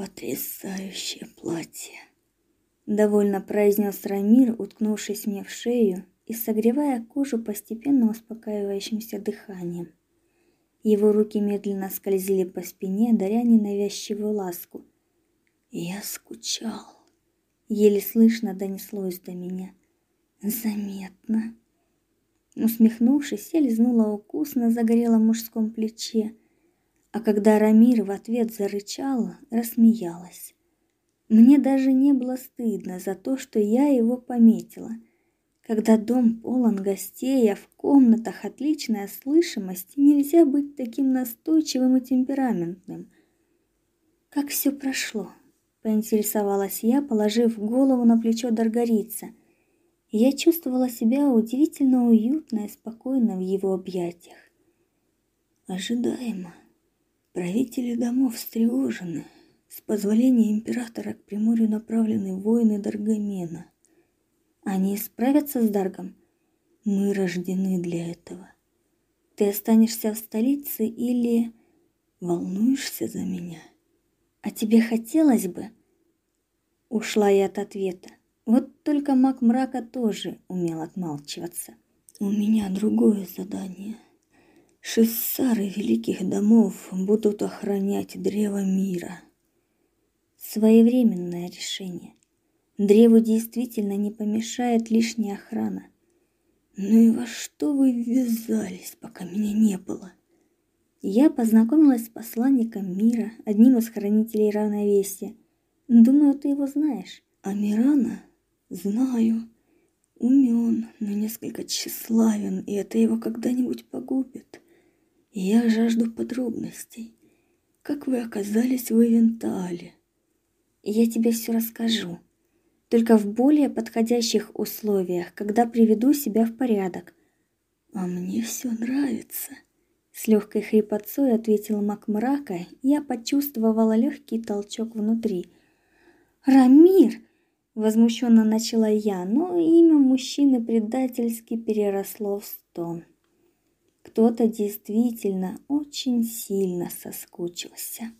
Потрясающее платье, довольно произнес Рамир, уткнувшись мне в шею и согревая кожу постепенно успокаивающимся дыханием. Его руки медленно скользили по спине, даря ненавязчивую ласку. Я скучал. Еле слышно донеслось до меня. Заметно. Усмехнувшись, я лизнула укус на загорелом мужском плече, а когда Рамир в ответ зарычал, рассмеялась. Мне даже не было стыдно за то, что я его пометила. Когда дом полон гостей, а в комнатах отличная слышимость, нельзя быть таким настойчивым и темпераментным. Как все прошло? поинтересовалась я, положив голову на плечо Даргарица. Я чувствовала себя удивительно уютно и спокойно в его объятиях. Ожидаемо. Правители домов встревожены. С позволения императора к Приморью направлены воины Даргамена. Они справятся с Даргом? Мы рождены для этого. Ты останешься в столице или волнуешься за меня? А тебе хотелось бы? Ушла я от ответа. Вот только маг мрака тоже умел отмалчиваться. У меня другое задание. Шессары великих домов будут охранять древо мира. Своевременное решение. Древу действительно не помешает лишняя охрана. Ну и во что вы ввязались, пока меня не было? Я познакомилась с посланником мира, одним из хранителей равновесия. Думаю, ты его знаешь. Амирана? Знаю. Умен, но несколько тщеславен, и это его когда-нибудь погубит. Я жажду подробностей. Как вы оказались в Эвентале? Я тебе все расскажу. Только в более подходящих условиях, когда приведу себя в порядок. А мне все нравится. С легкой хрипотцой ответила Макмрака, я почувствовала легкий толчок внутри. «Рамир!» – возмущенно начала я, но имя мужчины предательски переросло в стон. Кто-то действительно очень сильно соскучился.